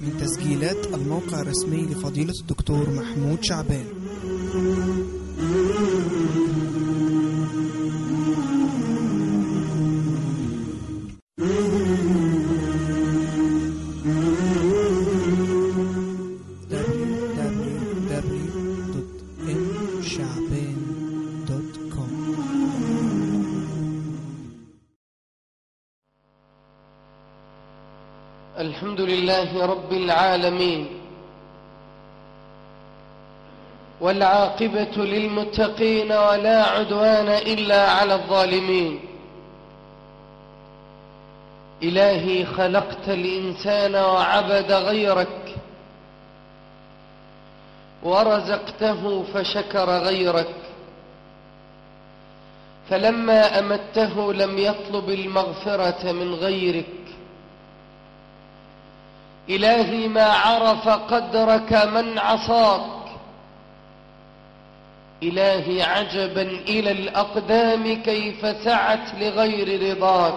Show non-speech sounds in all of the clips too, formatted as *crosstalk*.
من تسجيلات الموقع الرسمي لفضيلة الدكتور محمود شعبان. العالمين والعاقبة للمتقين ولا عدوان إلا على الظالمين. إلهي خلقت الإنسان وعبد غيرك ورزقته فشكر غيرك. فلما أمته لم يطلب المغفرة من غيرك. إلهي ما عرف قدرك من عصاك. إلهي عجبا إلى الأقدام كيف سعت لغير رضاك.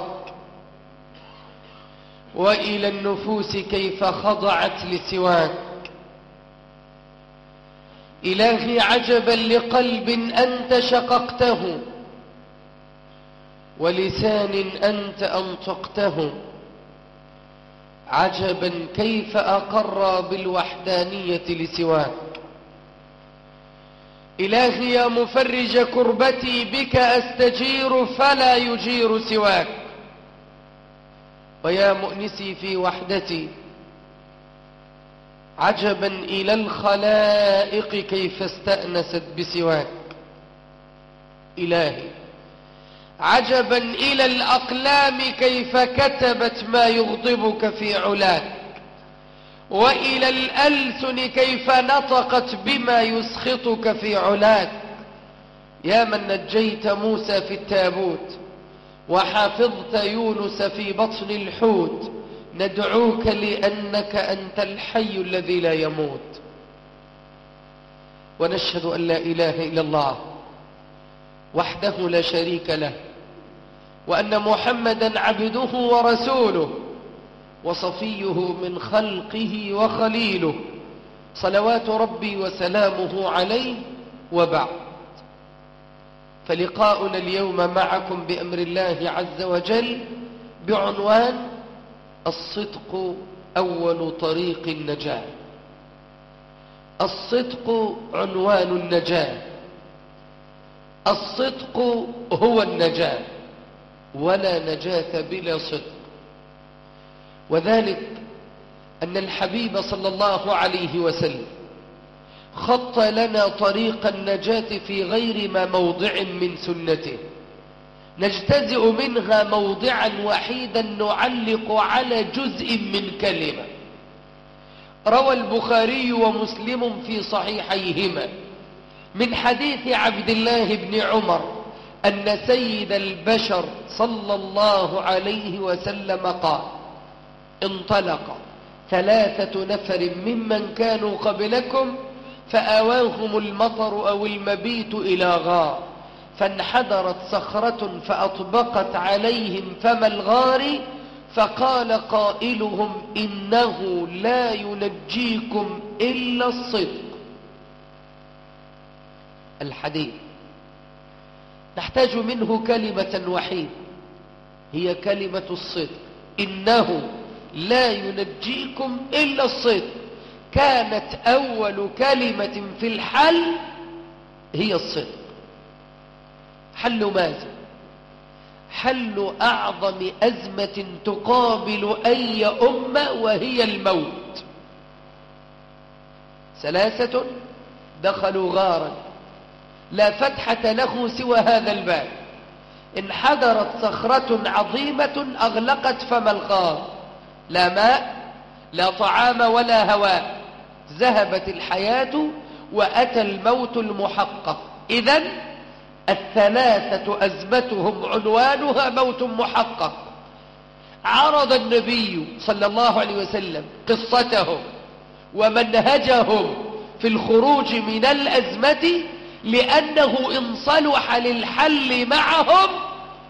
وإلى النفوس كيف خضعت لسواك. إلهي عجبا لقلب أنت شققته ولسان أنت أنطقته. عجبا كيف أقر بالوحدانية لسواك. إلهي يا مفرج كربتي بك أستجير فلا يجير سواك. ويا مؤنسي في وحدتي عجبا إلى الخلائق كيف استأنست بسواك. إلهي. عجبا إلى الأقلام كيف كتبت ما يغضبك في علاك وإلى الألسن كيف نطقت بما يسخطك في علاك يا من نجيت موسى في التابوت وحفظت يونس في بطن الحوت ندعوك لأنك أنت الحي الذي لا يموت. ونشهد أن لا إله إلا الله وحده لا شريك له وأن محمدا عبده ورسوله وصفيه من خلقه وخليله. صلوات ربي وسلامه عليه وبعد. فلقاؤنا اليوم معكم بأمر الله عز وجل بعنوان الصدق أول طريق النجاة. الصدق عنوان النجاة. الصدق هو النجاة. ولا نجاة بلا صدق. وذلك أن الحبيب صلى الله عليه وسلم خط لنا طريق النجاة في غير ما موضع من سنته. نجتزئ منها موضعا وحيدا نعلق على جزء من كلمة. روى البخاري ومسلم في صحيحيهما من حديث عبد الله بن عمر أن سيد البشر صلى الله عليه وسلم قال انطلق ثلاثة نفر ممن كانوا قبلكم فآواهم المطر أو المبيت إلى غار فانحدرت صخرة فأطبقت عليهم فم الغار فقال قائلهم إنه لا ينجيكم إلا الصدق. الحديث نحتاج منه كلمة وحيدة هي كلمة الصدق. إنه لا ينجيكم إلا الصدق. كانت أول كلمة في الحل هي الصدق. حل ماذا؟ حل أعظم أزمة تقابل أي أمة وهي الموت. ثلاثة دخلوا غارا. لا فتحة له سوى هذا الباب. انحدرت صخرة عظيمة أغلقت فم الغار لا ماء لا طعام ولا هواء. ذهبت الحياة وأتى الموت المحقق. إذا الثلاثة أزمتهم عنوانها موت محقق. عرض النبي صلى الله عليه وسلم قصتهم ومنهجهم في الخروج من الأزمة لأنه إن صلح للحل معهم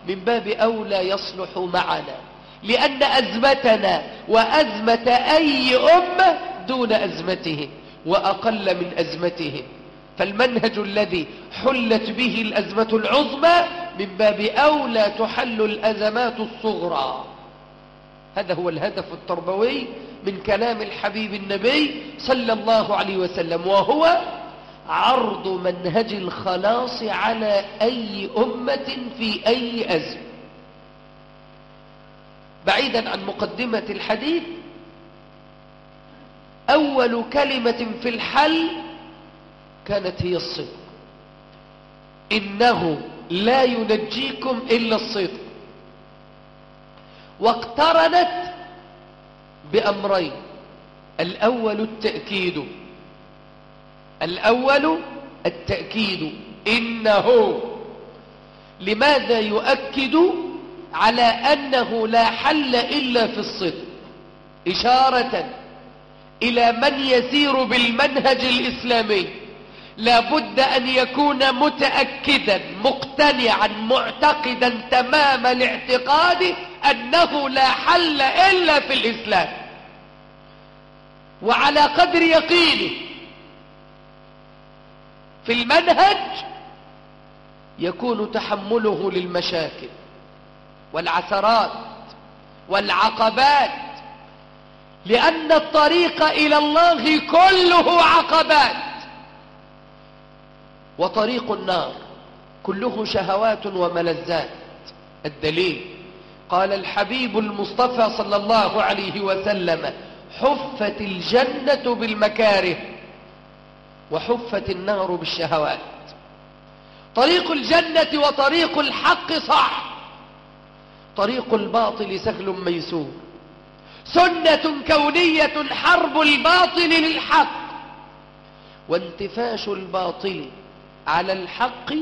من باب أولى يصلح معنا. لأن أزمتنا وأزمة أي أمة دون أزمتهم وأقل من أزمتهم. فالمنهج الذي حلت به الأزمة العظمى من باب أولى تحل الأزمات الصغرى. هذا هو الهدف التربوي من كلام الحبيب النبي صلى الله عليه وسلم وهو عرض منهج الخلاص على أي أمة في أي أزم بعيدا عن مقدمة الحديث أول كلمة في الحل كانت هي الصدق. إنه لا ينجيكم إلا الصدق. واقترنت بأمرين الأول التأكيد الأول التأكيد إنه لماذا يؤكد على أنه لا حل إلا في الصدق؟ إشارة إلى من يسير بالمنهج الإسلامي. لابد أن يكون متأكدا مقتنعا معتقدا تمام الاعتقاد أنه لا حل إلا في الإسلام. وعلى قدر يقينه في المنهج يكون تحمله للمشاكل والعثرات والعقبات لأن الطريق إلى الله كله عقبات. وطريق النار كله شهوات وملذات. الدليل قال الحبيب المصطفى صلى الله عليه وسلم حفت الجنة بالمكاره. وحفت النار بالشهوات. طريق الجنة وطريق الحق صح طريق الباطل سهل ميسور. سنة كونية حرب الباطل للحق. وانتفاش الباطل على الحق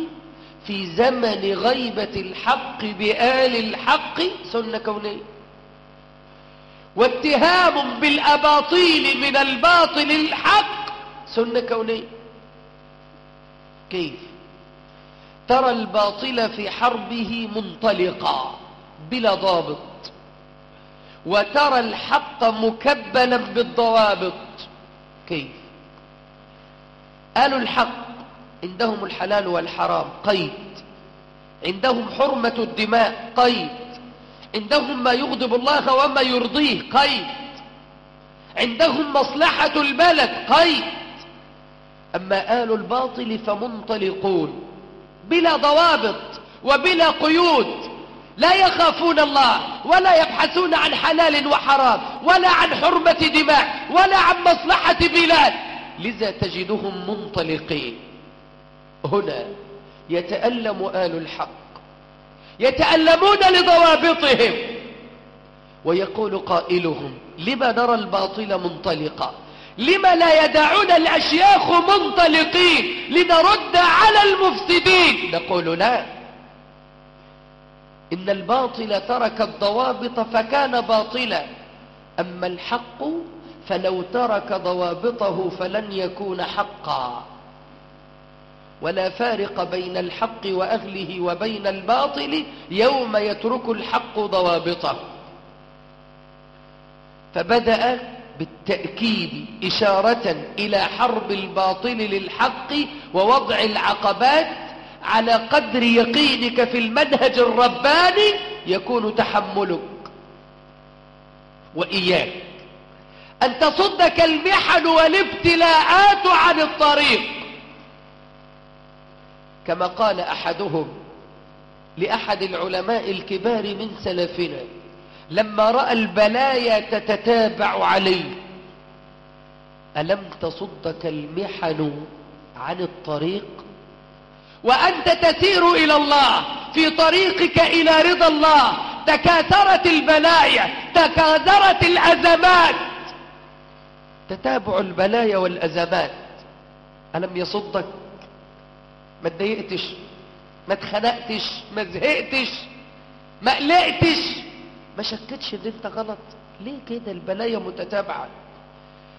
في زمن غيبة الحق بآل الحق. سنة كونية. واتهام بالأباطيل من الباطل الحق. سنة كونية. كيف؟ ترى الباطل في حربه منطلقا بلا ضابط. وترى الحق مكبلا بالضوابط. كيف؟ قالوا الحق عندهم الحلال والحرام قيد. عندهم حرمة الدماء قيد. عندهم ما يغضب الله وما يرضيه قيد. عندهم مصلحة البلد قيد. أما آل الباطل فمنطلقون بلا ضوابط وبلا قيود. لا يخافون الله ولا يبحثون عن حلال وحرام ولا عن حرمة دماء ولا عن مصلحة بلاد. لذا تجدهم منطلقين. هنا يتألم آل الحق يتألمون لضوابطهم ويقول قائلهم لما نرى الباطل منطلقا؟ لما لا يدعون الأشياخ منطلقين لنرد على المفسدين. نقول لا. إن الباطل ترك الضوابط فكان باطلا. أما الحق فلو ترك ضوابطه فلن يكون حقا. ولا فارق بين الحق وأهله وبين الباطل يوم يترك الحق ضوابطه. فبدأ بالتأكيد إشارة إلى حرب الباطل للحق ووضع العقبات على قدر يقينك في المنهج الرباني يكون تحملك وإياك. أن تصدك المحن والابتلاءات عن الطريق. كما قال أحدهم لأحد العلماء الكبار من سلفنا لما رأى البلايا تتتابع عليه. ألم تصدك المحن عن الطريق؟ وأنت تسير إلى الله في طريقك إلى رضا الله. تكاثرت البلايا تكاثرت الأزمات. تتابع البلايا والأزمات. ألم يصدك؟ ما اتضايقتش؟ ما اتخنقتش؟ ما زهقتش؟ ما قلقتش؟ ما شكتش ان انت غلط. ليه كده؟ البلايا متتابعة.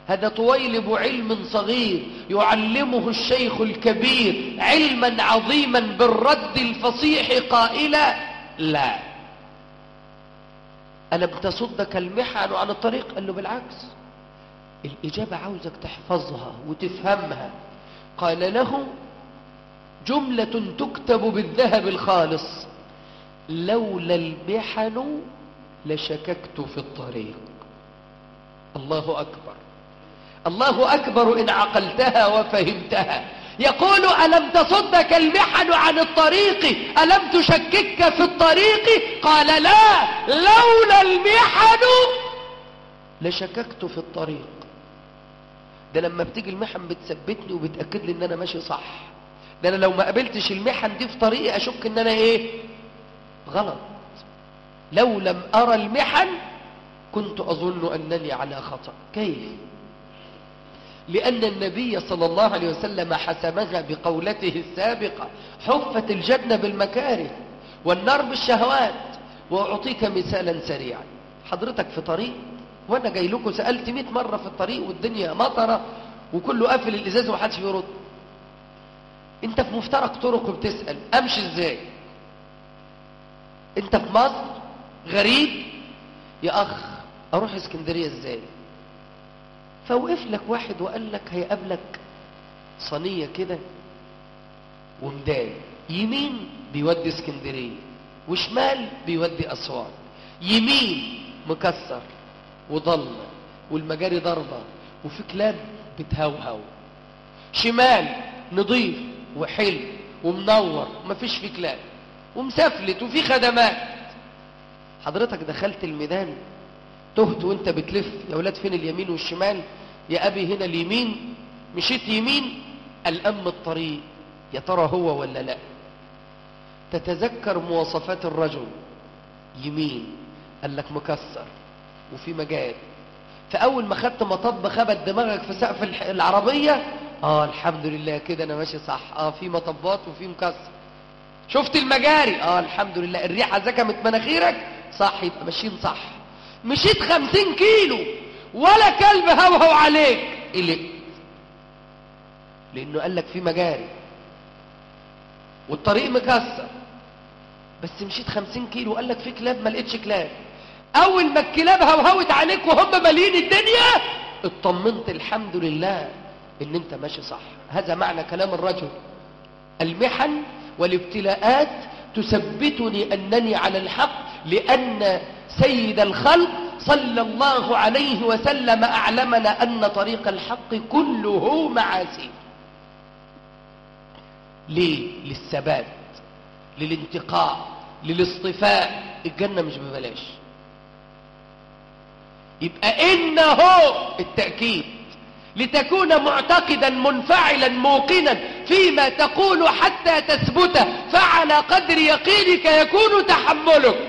هذا طويلب علم صغير يعلمه الشيخ الكبير علما عظيما بالرد الفصيح قائلا لا. ألم تصدك المحن عن الطريق؟ قال له بالعكس. الإجابة عاوزك تحفظها وتفهمها. قال له جملة تكتب بالذهب الخالص. لولا المحن لشككت في الطريق. الله أكبر. الله أكبر إن عقلتها وفهمتها. يقول ألم تصدك المحن عن الطريق؟ ألم تشكك في الطريق؟ قال لا لولا المحن. لشككت في الطريق. ده لما بتيجي المحن بتثبتني وبتأكد لي إن أنا ماشي صح. ده أنا لو ما قابلتش المحن دي في طريقي أشك إن أنا إيه؟ غلط. لو لم ارى المحن كنت أظن أنني على خطأ. كيف؟ لأن النبي صلى الله عليه وسلم حسمها بقولته السابقة حفت الجنة بالمكاره والنار بالشهوات. وأعطيك مثالا سريعا. حضرتك في طريق وأنا جاي لكم سألت 100 مرة في الطريق والدنيا مطرة وكله قافل الإزاز ومحدش بيرد. أنت في مفترق طرق وبتسأل أمشي إزاي؟ أنت في مصر؟ غريب. يا أخ أروح إسكندرية إزاي؟ فوقف لك واحد وقال لك هيقابلك صينية كده ومدان يمين بيودي إسكندرية وشمال بيودي أسوان. يمين مكسر وضلمة والمجاري ضربة وفي كلاب بتهوهو. شمال نضيف وحلو ومنور ومفيش فيه كلاب. ومسفلت وفي خدمات. حضرتك دخلت الميدان تهت وانت بتلف يا ولاد فين اليمين والشمال؟ يا أبي هنا اليمين مشيت يمين الأم الطريق يا ترى هو ولا لا؟ تتذكر مواصفات الرجل يمين قال لك مكسر وفي مجال. فاول ما خدت مطب خبت دماغك في سقف العربية؟ آه الحمد لله كده أنا ماشي صح. آه في مطبات وفي مكسر. شفت المجاري؟ آه الحمد لله. الريحة زكمت مناخيرك؟ صح يبقى ماشيين صح. مشيت خمسين كيلو ولا كلب هوهو عليك. قلقت لأنه قال لك في مجاري والطريق مكسر. بس مشيت خمسين كيلو وقال لك في كلاب ما لقيتش كلاب. أول ما الكلاب هوهوت عليك وهم مالين الدنيا اطمنت الحمد لله إن أنت ماشي صح. هذا معنى كلام الرجل. المحن والابتلاءات تثبتني أنني على الحق لأن سيد الخلق صلى الله عليه وسلم أعلمنا أن طريق الحق كله معاسي ليه؟ للثبات للانتقاء للاصطفاء. الجنة مش ببلاش. يبقى إنه التأكيد. لتكون معتقدا منفعلا موقنا فيما تقول حتى تثبت فعلى قدر يقينك يكون تحملك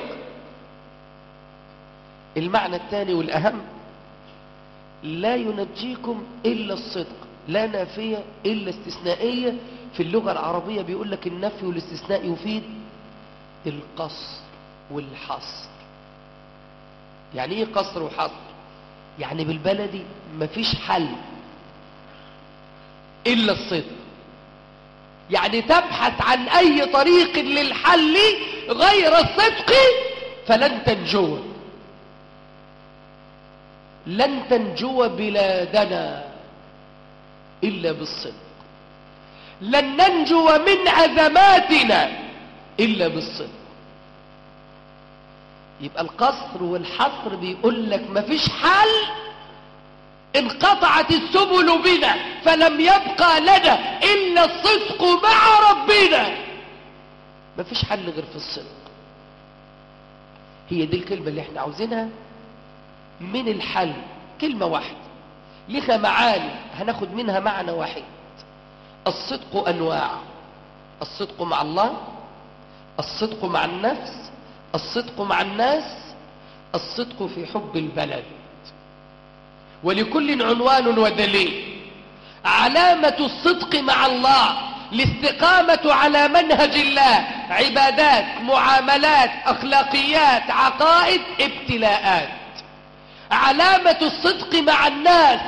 المعنى الثاني والأهم لا ينجيكم إلا الصدق لا نافية إلا استثنائية. في اللغة العربية بيقول لك النفي والاستثناء يفيد القصر والحصر. يعني إيه قصر وحصر؟ يعني بالبلدي مفيش حل إلا الصدق. يعني تبحث عن أي طريق للحل غير الصدق فلن تنجو لن تنجو بلادنا إلا بالصدق. لن ننجو من أزماتنا إلا بالصدق. يبقى القصر والحصر بيقول لك مفيش حل انقطعت السبل بنا فلم يبقى لنا إلا الصدق مع ربنا. مفيش حل غير في الصدق. هي دي الكلمة اللي إحنا عاوزينها. من الحل. كلمة واحدة. لها معاني. هناخد منها معنى واحد. الصدق أنواع. الصدق مع الله. الصدق مع النفس. الصدق مع الناس. الصدق في حب البلد. ولكل عنوان ودليل. علامة الصدق مع الله. الاستقامة على منهج الله. عبادات معاملات أخلاقيات عقائد ابتلاءات. علامة الصدق مع الناس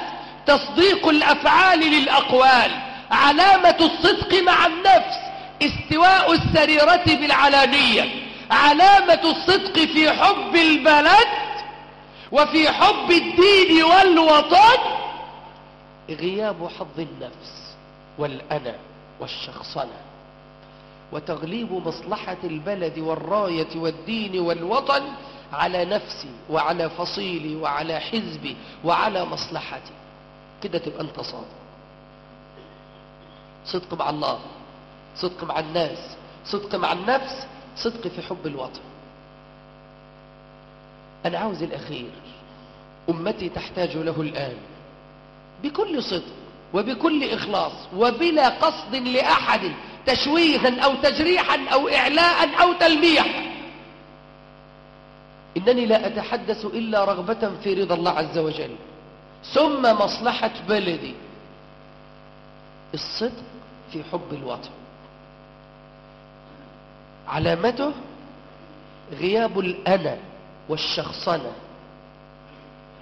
تصديق الأفعال للأقوال. علامة الصدق مع النفس استواء السريرة بالعلانية. علامة الصدق في حب البلد وفي حب الدين والوطن غياب حظ النفس والأنا والشخصنة. وتغليب مصلحة البلد والراية والدين والوطن على نفسي وعلى فصيلي وعلى حزبي وعلى مصلحتي. كده تبقى انت صادق. صدق مع الله صدق مع الناس صدق مع النفس صدق في حب الوطن. أنا عاوز الأخير. أمتي تحتاج له الآن. بكل صدق وبكل إخلاص وبلا قصد لأحد تشويها أو تجريحا أو إعلاء أو تلميح إنني لا أتحدث إلا رغبة في رضا الله عز وجل. ثم مصلحة بلدي. الصدق في حب الوطن. علامته غياب الأنا والشخصنة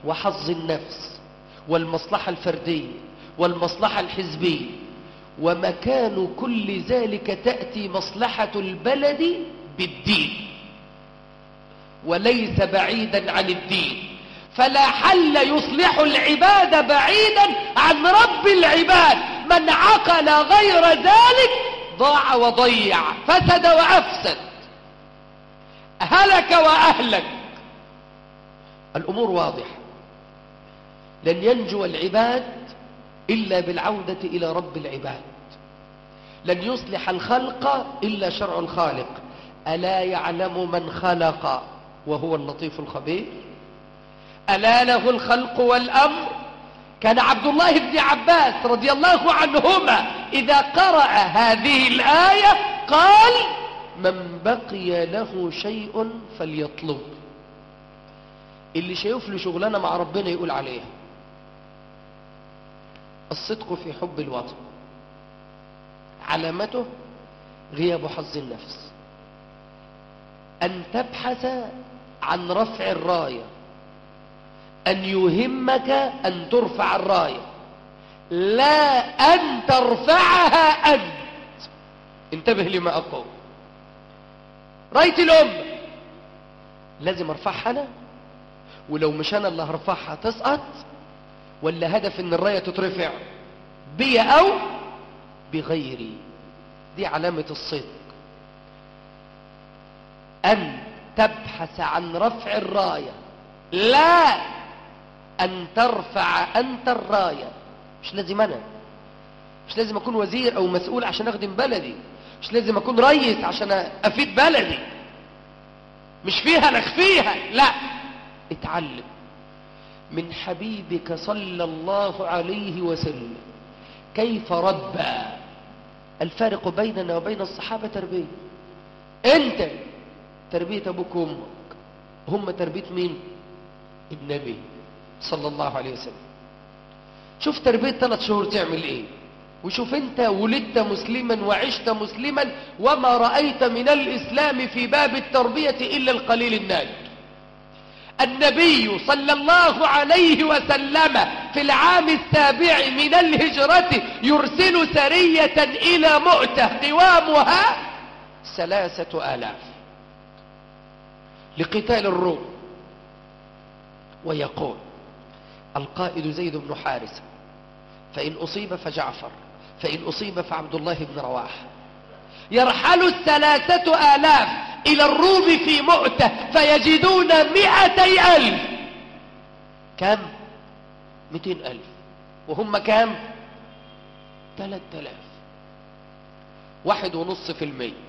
وحظ النفس والمصلحة الفردية والمصلحة الحزبية. ومكان كل ذلك تأتي مصلحة البلد بالدين. وليس بعيدا عن الدين. فلا حل يصلح العباد بعيدا عن رب العباد. من عقل غير ذلك ضاع وضيع. فسد وأفسد. هلك وأهلك. الأمور واضحة. لن ينجو العباد إلا بالعودة إلى رب العباد. لن يصلح الخلق إلا شرع الخالق ألا يعلم من خلق. وهو اللطيف الخبير. ألا له الخلق والأمر. كان عبد الله بن عباس رضي الله عنهما إذا قرأ هذه الآية قال من بقي له شيء فليطلب. اللي شايف له شغلانة مع ربنا يقول عليها. الصدق في حب الوطن. علامته غياب حظ النفس. أن تبحث عن رفع الراية. أن يهمك أن ترفع الراية. لا أن ترفعها أنت. انتبه لما أقول. راية الأمة لازم أرفعها أنا. ولو مش أنا اللي هرفعها تسقط ولا هدف إن الراية تترفع بي أو بغيري. دي علامة الصدق. ان تبحث عن رفع الراية لا أن ترفع أنت الراية. مش لازم أنا مش لازم أكون وزير أو مسؤول عشان أخدم بلدي مش لازم أكون ريس عشان أفيد بلدي. مش فيها نخفيها لا. اتعلم. من حبيبك صلى الله عليه وسلم كيف ربى؟ الفارق بيننا وبين الصحابة تربية. أنت تربية أبوك وامك هم تربية مين؟ النبي صلى الله عليه وسلم. شوف تربية ثلاث شهور تعمل إيه؟ وشوف أنت ولدت مسلما وعشت مسلما وما رأيت من الإسلام في باب التربية إلا القليل النادر النبي صلى الله عليه وسلم في العام السابع من الهجرة يرسل سرية إلى مؤتة قوامها ثلاثة آلاف. لقتال الروم. ويقول القائد زيد بن حارثة فإن أصيب فجعفر فإن أصيب فعبد الله بن رواحه يرحل الثلاثة آلاف إلى الروم في مؤتة فيجدون مئتي ألف. كم؟ مئتين ألف. وهم كم؟ ثلاث آلاف. واحد ونص في المية.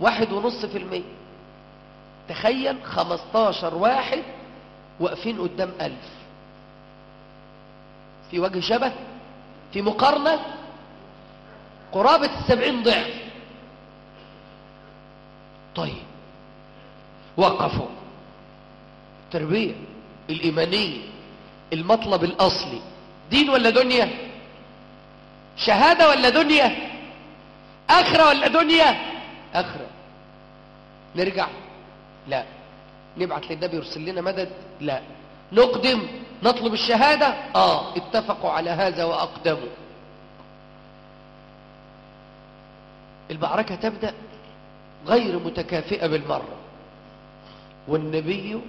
واحد ونص في المية. تخيل خمستاشر واحد واقفين قدام ألف. في وجه شبه؟ في مقارنة؟ قرابة السبعين ضعف. طيب وقفوا. التربية الإيمانية المطلب الأصلي. دين ولا دنيا؟ شهادة ولا دنيا؟ آخرة ولا دنيا؟ آخرة. نرجع؟ لا. نبعت للنبي يرسل لنا مدد؟ لا. نقدم؟ نطلب الشهادة؟ آه. اتفقوا على هذا وأقدموا. المعركة تبدأ غير متكافئة بالمرة. والنبي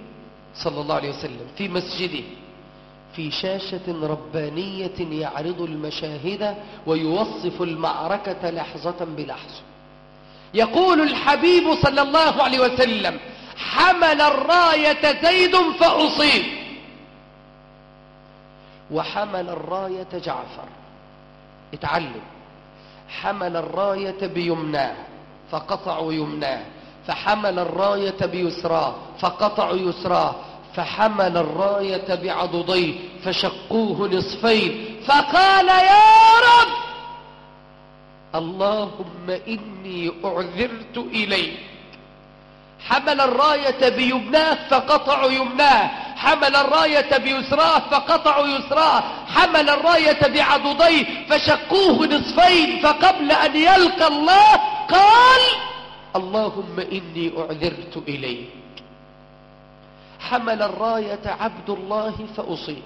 صلى الله عليه وسلم في مسجده في شاشة ربانية يعرض المشاهد ويوصف المعركة لحظة بلحظة. يقول الحبيب صلى الله عليه وسلم حمل الراية زيد فأصيب. وحمل الراية جعفر. اتعلم. حمل الراية بيمناه فقطعوا يمناه. فحمل الراية بيسراه فقطعوا يسراه. فحمل الراية بعضديه فشقوه نصفين. فقال يا رب! اللهم إني أعذرت إليك. حمل الراية بيمناه فقطعوا يمناه. حمل الراية بيسراه فقطعوا يسراه. حمل الراية بعضديه فشقوه نصفين. فقبل أن يلقى الله قال اللهم إني أعذرت إليك. حمل الراية عبد الله فأصيب.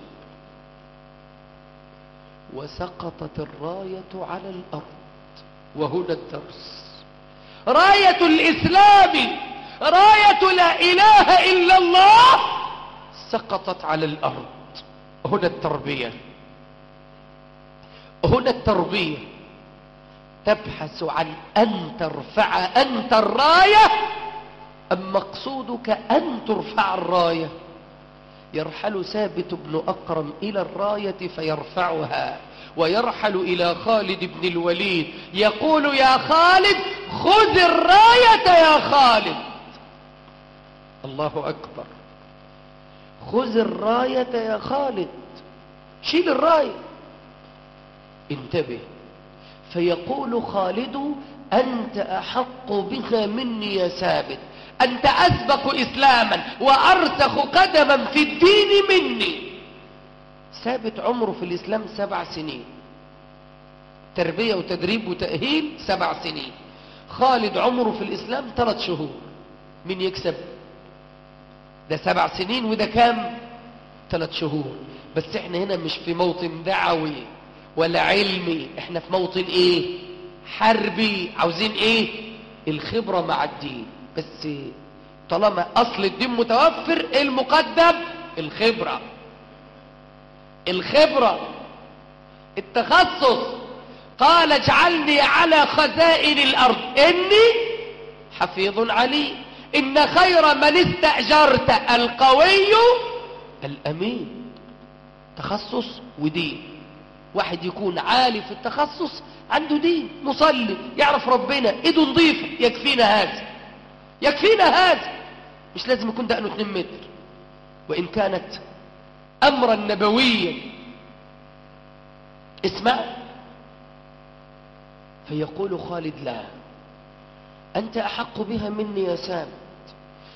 وسقطت الراية على الأرض. وهنا الدرس. راية الإسلام راية لا إله إلا الله سقطت على الأرض. هنا التربية. هنا التربية. تبحث عن أن ترفع أنت الراية أم مقصودك أن ترفع الراية؟ يرحل ثابت بن أقرم إلى الراية فيرفعها. ويرحل إلى خالد بن الوليد. يقول يا خالد خذ الراية يا خالد. الله أكبر. خذ الراية يا خالد. شيل الراية. انتبه. فيقول خالد أنت أحق بها مني يا ثابت. أنت أسبق إسلاما وأرسخ قدما في الدين مني. ثابت عمره في الإسلام سبع سنين. تربية وتدريب وتأهيل سبع سنين. خالد عمره في الإسلام ثلاث شهور من يكسب. ده سبع سنين وده كام؟ ثلاث شهور. بس إحنا هنا مش في موطن دعوي ولا علمي. إحنا في موطن إيه؟ حربي. عاوزين إيه؟ الخبرة مع الدين. بس طالما أصل الدين متوفر المقدم الخبرة. الخبرة التخصص. قال اجعلني على خزائن الأرض. إني حفيظ عليم. إن خير من استأجرت القوي الأمين. تخصص ودين. واحد يكون عالي في التخصص عنده دين. مصلي يعرف ربنا. إيده نظيفة. يكفينا هذا. يكفينا هذا. مش لازم يكون دقنه 2 متر. وإن كانت أمرا نبويا. اسمع. فيقول خالد لا. أنت أحق بها مني يا ثابت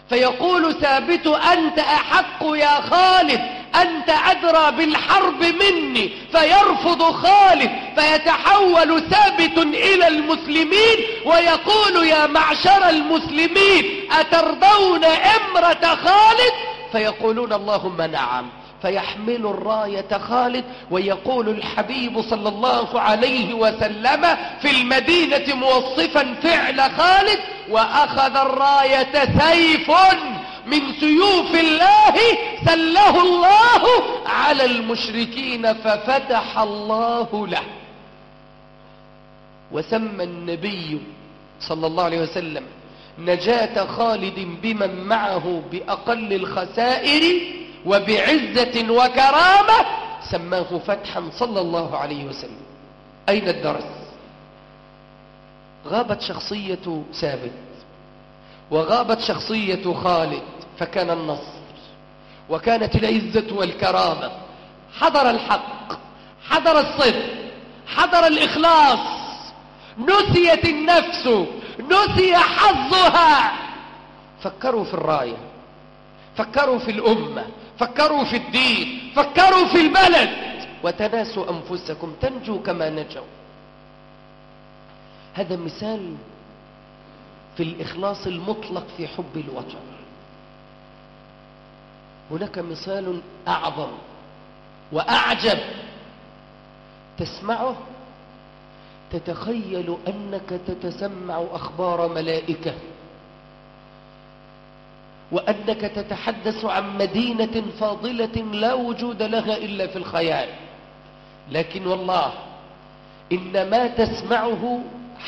فيقول ثابت أنت أحق يا خالد. أنت أدرى بالحرب مني. فيرفض خالد. فيتحول ثابت إلى المسلمين. ويقول يا معشر المسلمين أترضون إمرة خالد؟ فيقولون اللهم نعم. فيحمل الراية خالد ويقول الحبيب صلى الله عليه وسلم في المدينة موصفا فعل خالد وأخذ الراية سيف من سيوف الله سله الله على المشركين ففتح الله له. وسمى النبي صلى الله عليه وسلم نجاة خالد بمن معه بأقل الخسائر وبعزة وكرامة سماه فتحا صلى الله عليه وسلم. أين الدرس؟ غابت شخصية ثابت وغابت شخصية خالد فكان النصر وكانت العزة والكرامة. حضر الحق حضر الصدق حضر الإخلاص. نسيت النفس نسي حظها. فكروا في الراية فكروا في الأمة فكروا في الدين فكروا في البلد. وتناسوا أنفسكم تنجوا كما نجوا. هذا مثال في الإخلاص المطلق في حب الوطن. هناك مثال أعظم وأعجب. تسمعه؟ تتخيل أنك تتسمع أخبار ملائكة. وأنك تتحدث عن مدينة فاضلة لا وجود لها إلا في الخيال. لكن والله إن ما تسمعه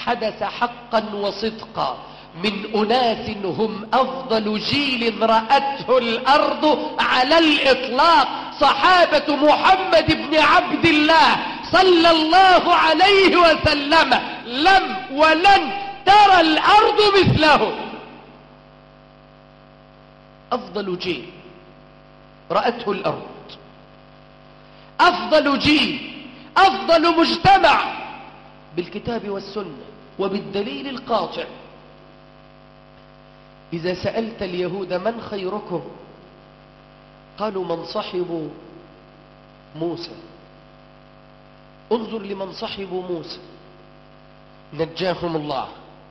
حدث حقا وصدقا. من أناس هم أفضل جيل رأته الأرض على الإطلاق. صحابة محمد بن عبد الله صلى الله عليه وسلم لم ولن ترى الأرض مثله. أفضل جيل رأته الأرض. أفضل جيل أفضل مجتمع بالكتاب والسنة وبالدليل القاطع. إذا سألت اليهود من خيركم؟ قالوا من صحبوا موسى. انظر لمن صحبوا موسى. نجاهم الله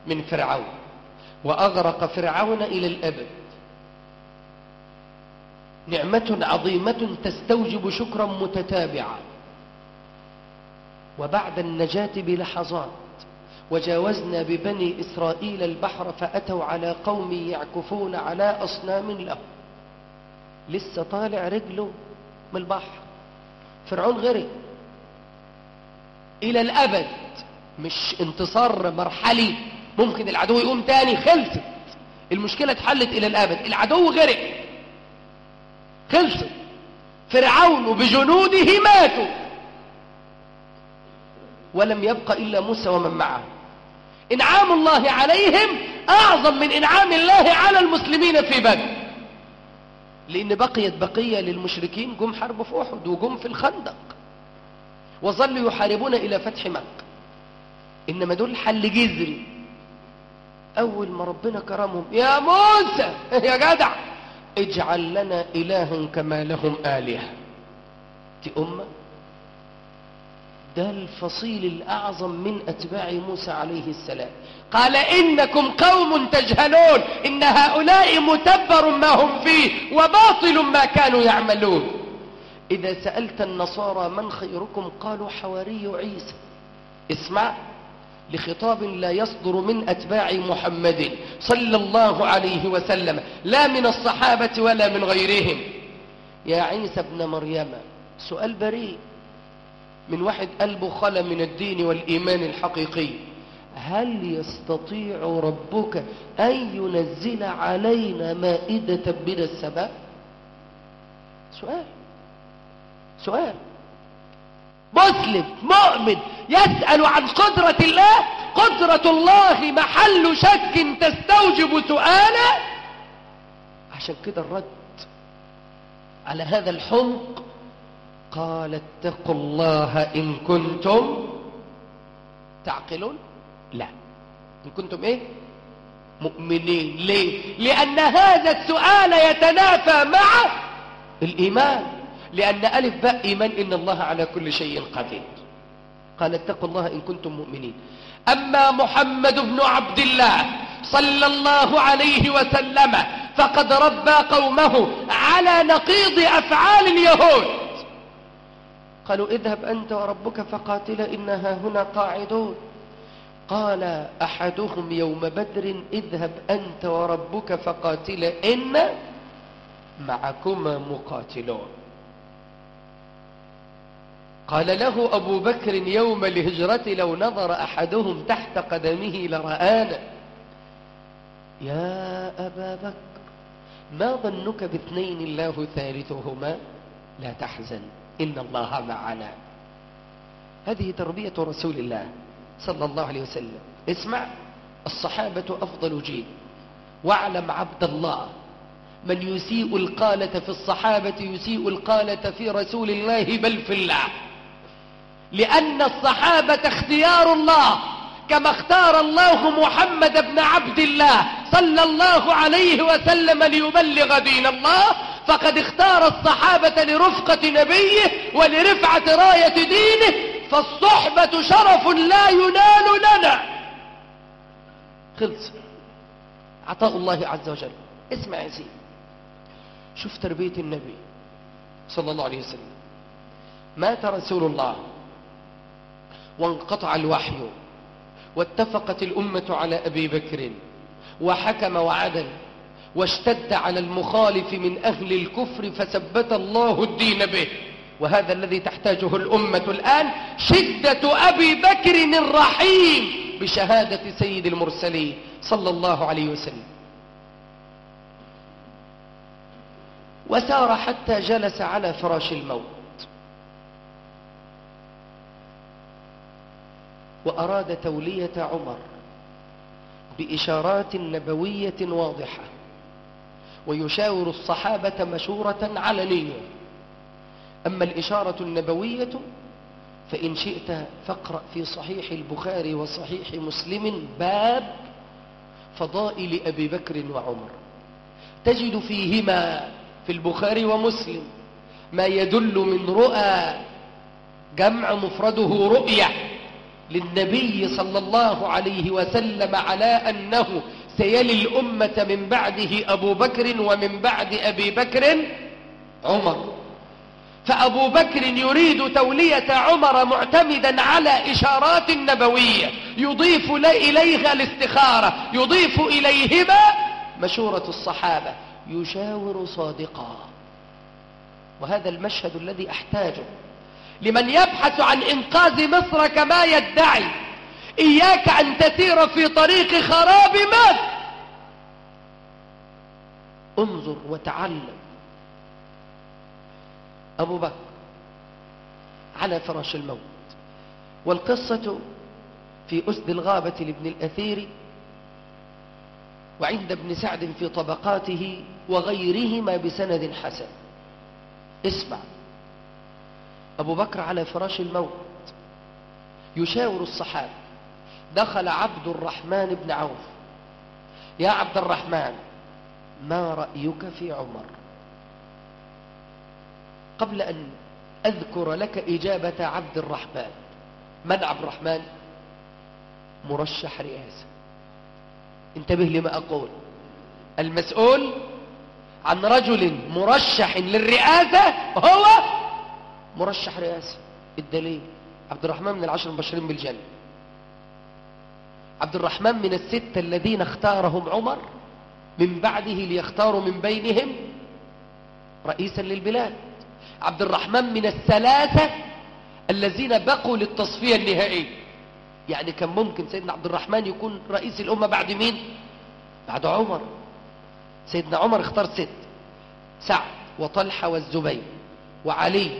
من فرعون وأغرق فرعون إلى الأبد. نعمة عظيمة تستوجب شكرا متتابعا. وبعد النجاة بلحظات وجاوزنا ببني إسرائيل البحر فأتوا على قوم يعكفون على أصنام له. لسه طالع رجله من البحر. فرعون غرق. إلى الأبد. مش انتصار مرحلي. ممكن العدو يقوم تاني. خلصت. المشكلة اتحلت إلى الأبد. العدو غرق. خلصت فرعون بجنوده ماتوا. ولم يبق إلا موسى ومن معه. إنعام الله عليهم أعظم من إنعام الله على المسلمين في بدر. لأن بقيت بقية للمشركين جم حرب في أحد وجم في الخندق. وظلوا يحاربون إلى فتح مكة. إنما دول حل جذري. أول ما ربنا كرمهم. يا موسى! *laughs* يا جدع! اجعل لنا إلها كما لهم آلهة. دي أمة. ده الفصيل الأعظم من أتباع موسى عليه السلام. قال إنكم قوم تجهلون. إن هؤلاء متبر ما هم فيه وباطل ما كانوا يعملون. إذا سألت النصارى من خيركم قالوا حواري عيسى. اسمع. لخطاب لا يصدر من أتباع محمد صلى الله عليه وسلم لا من الصحابة ولا من غيرهم. يا عيسى ابن مريم سؤال بريء. من واحد قلبه خلى من الدين والإيمان الحقيقي. هل يستطيع ربك أن ينزل علينا مائدة من السماء؟ سؤال. سؤال. مسلم مؤمن يسأل عن قدرة الله قدرة الله محل شك تستوجب سؤالا؟ عشان كده الرد على هذا الحمق قال اتقوا الله إن كنتم تعقلون. لا. إن كنتم إيه؟ مؤمنين. ليه؟ لأن هذا السؤال يتنافى مع الإيمان. لأن ألف باء إيمان إن الله على كل شيء قدير. قال اتقوا الله إن كنتم مؤمنين. أما محمد بن عبد الله صلى الله عليه وسلم فقد ربى قومه على نقيض أفعال اليهود. قالوا اذهب أنت وربك فقاتل إنها هنا قاعدون. قال أحدهم يوم بدر اذهب أنت وربك فقاتل إن معكما مقاتلون. قال له أبو بكر يوم الهجرة لو نظر أحدهم تحت قدمه لرآنا. يا أبا بكر ما ظنك باثنين الله ثالثهما؟ لا تحزن إن الله معنا. هذه تربية رسول الله صلى الله عليه وسلم. اسمع الصحابة أفضل جيل. واعلم عبد الله من يسيء القالة في الصحابة يسيء القالة في رسول الله بل في الله. لأن الصحابة اختيار الله كما اختار الله محمد بن عبد الله صلى الله عليه وسلم ليبلغ دين الله فقد اختار الصحابة لرفقة نبيه ولرفعة راية دينه فالصحبة شرف لا ينال لنا. خلص. عطاء الله عز وجل. اسمع يا سيدي. شوف تربية النبي صلى الله عليه وسلم. مات رسول الله. وانقطع الوحي واتفقت الأمة على أبي بكر وحكم وعدل واشتد على المخالف من أهل الكفر فثبت الله الدين به. وهذا الذي تحتاجه الأمة الآن شدة أبي بكر الرحيم بشهادة سيد المرسلين صلى الله عليه وسلم. وسار حتى جلس على فراش الموت. وأراد تولية عمر بإشارات نبوية واضحة ويشاور الصحابة مشورة علنية أما الإشارة النبوية فإن شئت فاقرأ في صحيح البخاري وصحيح مسلم باب فضائل أبي بكر وعمر. تجد فيهما في البخاري ومسلم ما يدل من رؤى جمع مفرده رؤية. للنبي صلى الله عليه وسلم على أنه سيلي الأمة من بعده أبو بكر ومن بعد أبي بكر عمر. فأبو بكر يريد تولية عمر معتمدا على إشارات نبوية يضيف إليها الاستخارة يضيف إليهما مشورة الصحابة يشاور صادقا. وهذا المشهد الذي أحتاجه. لمن يبحث عن إنقاذ مصر كما يدعي. إياك أن تسير في طريق خراب مصر. انظر وتعلم. أبو بكر على فراش الموت. والقصة في أسد الغابة لابن الأثير وعند ابن سعد في طبقاته وغيرهما بسند حسن. اسمع. أبو بكر على فراش الموت. يشاور الصحابة دخل عبد الرحمن بن عوف. يا عبد الرحمن ما رأيك في عمر؟ قبل أن أذكر لك إجابة عبد الرحمن. من عبد الرحمن؟ مرشح رئاسة. انتبه لما أقول. المسؤول عن رجل مرشح للرئاسة هو مرشح رئاسة الدليل عبد الرحمن من العشر المبشرين بالجنة. عبد الرحمن من الستة الذين اختارهم عمر من بعده ليختاروا من بينهم رئيسا للبلاد. عبد الرحمن من الثلاثة الذين بقوا للتصفية النهائية. يعني كان ممكن سيدنا عبد الرحمن يكون رئيس الأمة بعد مين؟ بعد عمر. سيدنا عمر اختار ست سعد وطلحة والزبير وعلي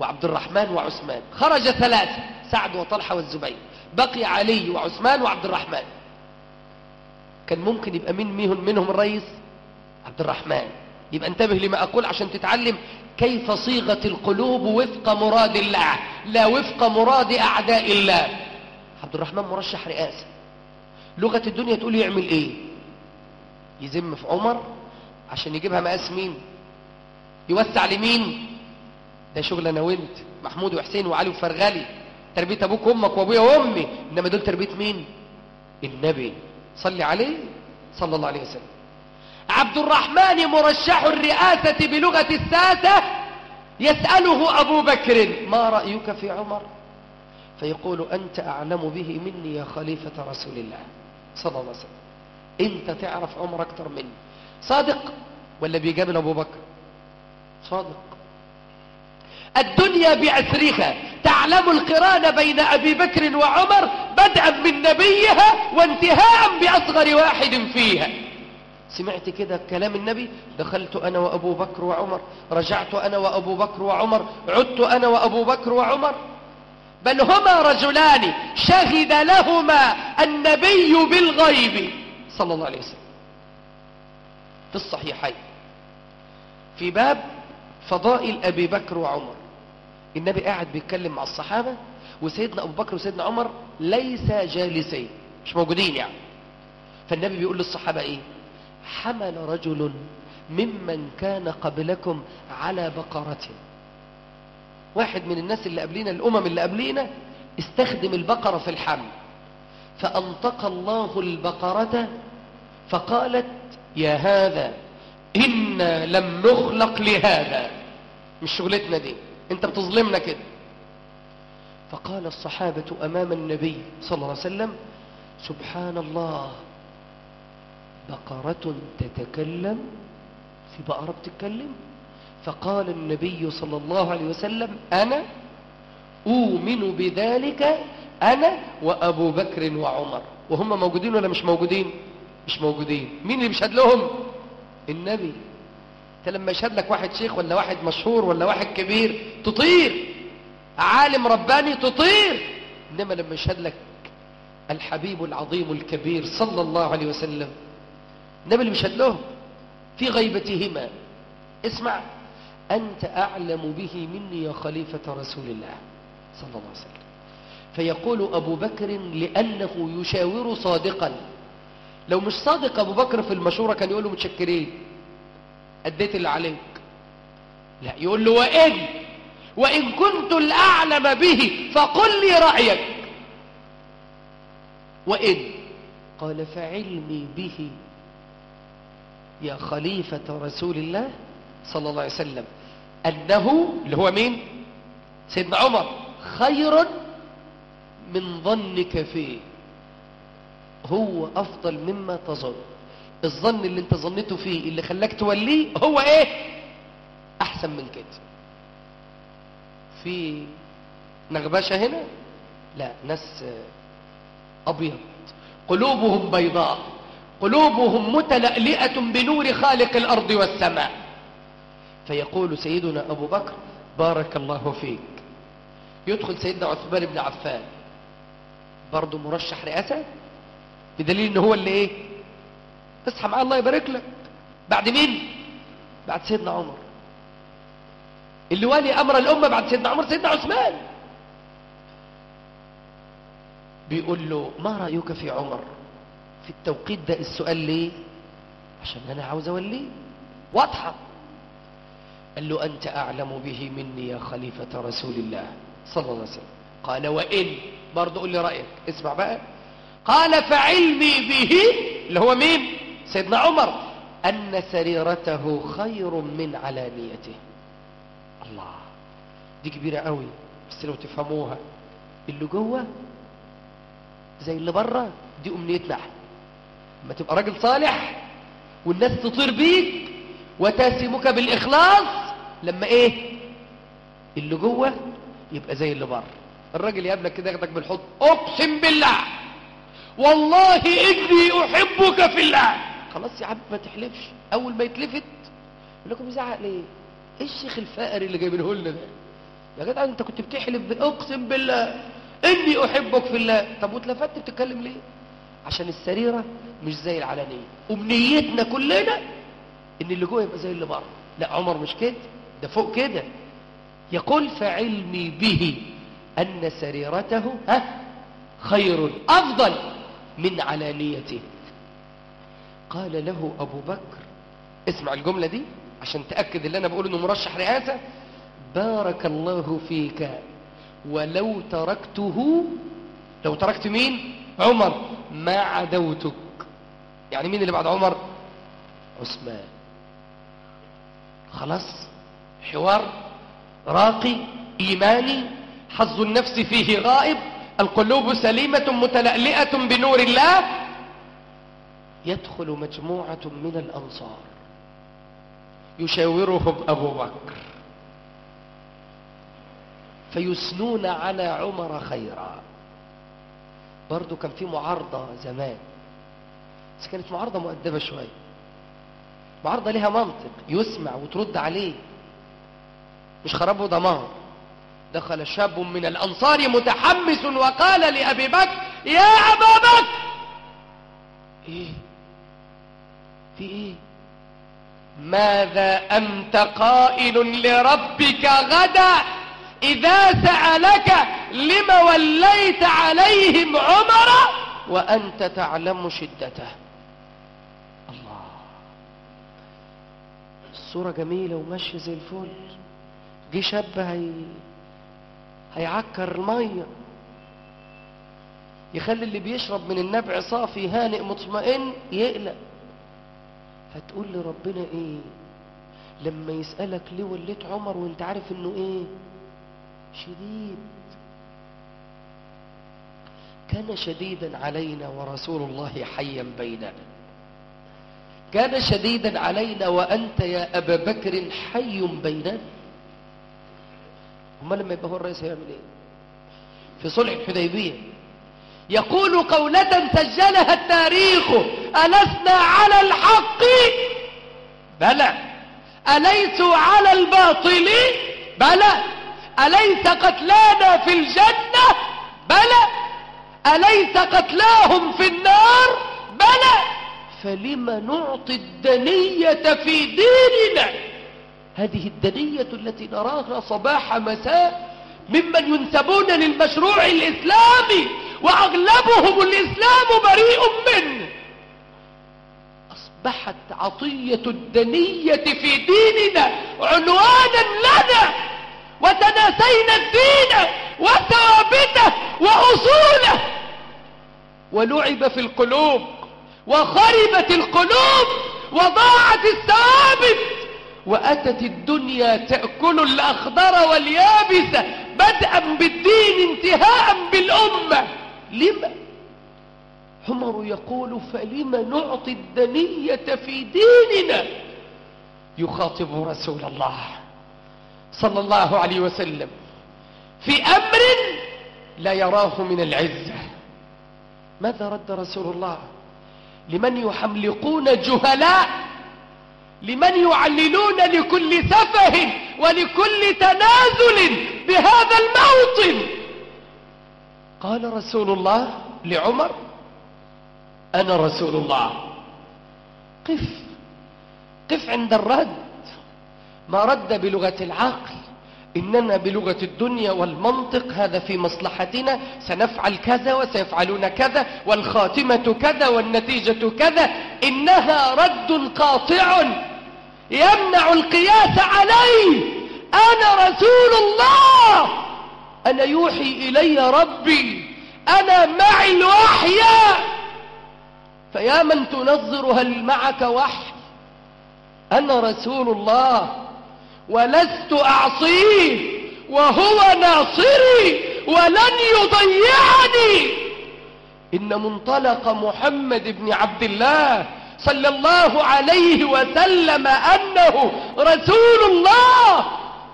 وعبد الرحمن وعثمان. خرج ثلاثة سعد وطلحة والزبير. بقي علي وعثمان وعبد الرحمن. كان ممكن يبقى مين منهم, منهم الرئيس؟ عبد الرحمن. يبقى انتبه لما أقول عشان تتعلم كيف صيغة القلوب وفق مراد الله لا وفق مراد أعداء الله. عبد الرحمن مرشح رئاسة. لغة الدنيا تقول يعمل إيه؟ يزم في عمر عشان يجيبها مقاس مين؟ يوسع لمين؟ ده شغل أنا وانت محمود وحسين وعلي وفرغلي. تربية أبوك وأمك وأبويا وأمي. إنما دول تربية مين؟ النبي. صلي عليه صلى الله عليه وسلم. عبد الرحمن مرشح الرئاسة بلغة الساسة يسأله أبو بكر ما رأيك في عمر؟ فيقول أنت أعلم به مني يا خليفة رسول الله. صلى الله عليه وسلم. أنت تعرف عمر أكتر مني. صادق ولا بيجامل أبو بكر؟ صادق. الدنيا بأسرها تعلم القرآن بين أبي بكر وعمر بدءا من نبيها وانتهاء بأصغر واحد فيها. سمعت كده كلام النبي؟ دخلت أنا وأبو بكر وعمر رجعت أنا وأبو بكر وعمر عدت أنا وأبو بكر وعمر. بل هما رجلان شهد لهما النبي بالغيب. صلى الله عليه وسلم. في الصحيحين. في باب فضائل أبي بكر وعمر. النبي قاعد بيتكلم مع الصحابة وسيدنا أبو بكر وسيدنا عمر ليس جالسين مش موجودين يعني. فالنبي بيقول للصحابة إيه؟ حمل رجل ممن كان قبلكم على بقرة. واحد من الناس اللي قبلينا الأمم اللي قبلينا استخدم البقرة في الحمل. فأنطق الله البقرة فقالت يا هذا إنا لم نخلق لهذا. مش شغلتنا دي. انت بتظلمنا كده. فقال الصحابة أمام النبي صلى الله عليه وسلم سبحان الله بقرة تتكلم في بقرة بتتكلم. فقال النبي صلى الله عليه وسلم أنا أؤمن بذلك أنا وأبو بكر وعمر. وهم موجودين ولا مش موجودين؟ مش موجودين. مين اللي بيشهد لهم؟ النبي. انت لما يشهد لك واحد شيخ ولا واحد مشهور ولا واحد كبير تطير. عالم رباني تطير. إنما لما يشهد لك الحبيب العظيم الكبير صلى الله عليه وسلم النبي اللي بيشهد لهم في غيبتهما. اسمع أنت أعلم به مني يا خليفة رسول الله صلى الله عليه وسلم. فيقول أبو بكر لأنه يشاور صادقا. لو مش صادق أبو بكر في المشورة كان يقول له متشكرين. أديت اللي عليك. لا يقول له وإن وإن كنت الأعلم به فقل لي رأيك. وإن قال فعلمي به. يا خليفة رسول الله صلى الله عليه وسلم. أنه اللي هو مين؟ سيدنا عمر. خير من ظنك فيه. هو أفضل مما تظن. الظن اللي انت ظنيته فيه اللي خلاك توليه هو إيه؟ احسن من كده. في نغبشة هنا؟ لا ناس أبيض. قلوبهم بيضاء. قلوبهم متلألئة بنور خالق الأرض والسماء. فيقول سيدنا أبو بكر بارك الله فيك. يدخل سيدنا عثمان بن عفان. برضه مرشح رئاسة؟ بدليل إن هو اللي إيه؟ اصحى معاه الله يبارك لك. بعد مين؟ بعد سيدنا عمر. اللي والي أمر الأمة بعد سيدنا عمر سيدنا عثمان. بيقول له ما رأيك في عمر؟ في التوقيت ده السؤال ليه؟ عشان أنا عاوز أوليه. واضحة. قال له أنت أعلم به مني يا خليفة رسول الله. صلى الله عليه وسلم. قال وإن؟ برضه قول لي رأيك. اسمع بقى. قال فعلمي به. اللي هو مين؟ سيدنا عمر أن سريرته خير من علانيته. الله دي كبيرة قوي بس لو تفهموها. اللي جوه زي اللي بره دي أمنيتنا لما تبقى راجل صالح والناس تطير بيك وتاسمك بالإخلاص لما إيه؟ اللي جوه يبقى زي اللي بره. الراجل يقابلك كده ياخدك بالحضن أقسم بالله والله إني أحبك في الله. خلاص يا عم ما تحلفش. أول ما يتلفت يقول لكم بيزعق ليه إيه الشيخ الفقري اللي جايبينه لنا ده؟ يا جدع أنت كنت بتحلف أقسم بالله إني أحبك في الله. طب واتلفت؟ بتتكلم ليه؟ عشان السريرة مش زي العلانيه امنيتنا كلنا إن اللي جوه يبقى زي اللي بره. لا عمر مش كده ده فوق كده. يقول فعلمي به أن سريرته ها خير أفضل من علانيته. قال له أبو بكر اسمع الجملة دي عشان تأكد اللي أنا بقول إنه مرشح رئاسة. بارك الله فيك ولو تركته لو تركت مين؟ عمر. ما عدوتك. يعني مين اللي بعد عمر؟ عثمان. خلاص حوار راقي إيماني حظ النفس فيه غائب القلوب سليمة متلألئة بنور الله. يدخل مجموعة من الأنصار. يشاورهم أبو بكر. فيثنون على عمر خيرا. برضو كان في معارضة زمان. بس كانت معارضة مؤدبة شوية. معارضة لها منطق. يسمع وترد عليه. مش خراب ودمار دخل شاب من الأنصار متحمس وقال لأبي بكر يا أبا بكر! إيه؟ في إيه؟ ماذا أنت قائل لربك غدا إذا سألك لم وليت عليهم عمر وأنت تعلم شدته؟ الله. الصورة جميلة وماشية زي الفل. جه شاب هي هيعكر المية. يخلي اللي بيشرب من النبع صافي هانئ مطمئن يقلق. هتقول لربنا إيه؟ لما يسألك ليه وليت عمر وأنت عارف إنه إيه؟ شديد. كان شديدا علينا ورسول الله حيا بيننا كان شديدا علينا وأنت يا أبا بكر حي بيننا أما لما يبقى هو الرئيس هيعمل إيه؟ في صلح الحديبية. يقول قولة سجلها التاريخ ألسنا على الحق؟ بلى. أليسوا على الباطل؟ بلى. أليس قتلانا في الجنة؟ بلى. أليس قتلاهم في النار؟ بلى. فلم نعطي الدنية في ديننا؟ هذه الدنية التي نراها صباح مساء ممن ينسبون للمشروع الإسلامي. وأغلبهم الإسلام بريء منه. أصبحت عطية الدنية في ديننا عنوانا لنا وتناسينا الدين وثوابته وأصوله. ولعب في القلوب وخربت القلوب وضاعت الثوابت وأتت الدنيا تأكل الأخضر واليابس بدءا بالدين انتهاء بالأمة. لما عمر يقول فلم نعطي الدنية في ديننا؟ يخاطب رسول الله صلى الله عليه وسلم في أمر لا يراه من العزة. ماذا رد رسول الله؟ لمن يحملقون جهلاء؟ لمن يعللون لكل سفه ولكل تنازل بهذا الموطن؟ قال رسول الله لعمر أنا رسول الله. قف قف عند الرد. ما رد بلغة العقل إننا بلغة الدنيا والمنطق هذا في مصلحتنا. سنفعل كذا وسيفعلون كذا والخاتمة كذا والنتيجة كذا. إنها رد قاطع يمنع القياس عليه أنا رسول الله. أنا يوحي إلي ربي أنا معي الوحي. فيا من تنظر هل معك وحي. أنا رسول الله ولست أعصيه وهو ناصري ولن يضيعني. إن منطلق محمد بن عبد الله صلى الله عليه وسلم أنه رسول الله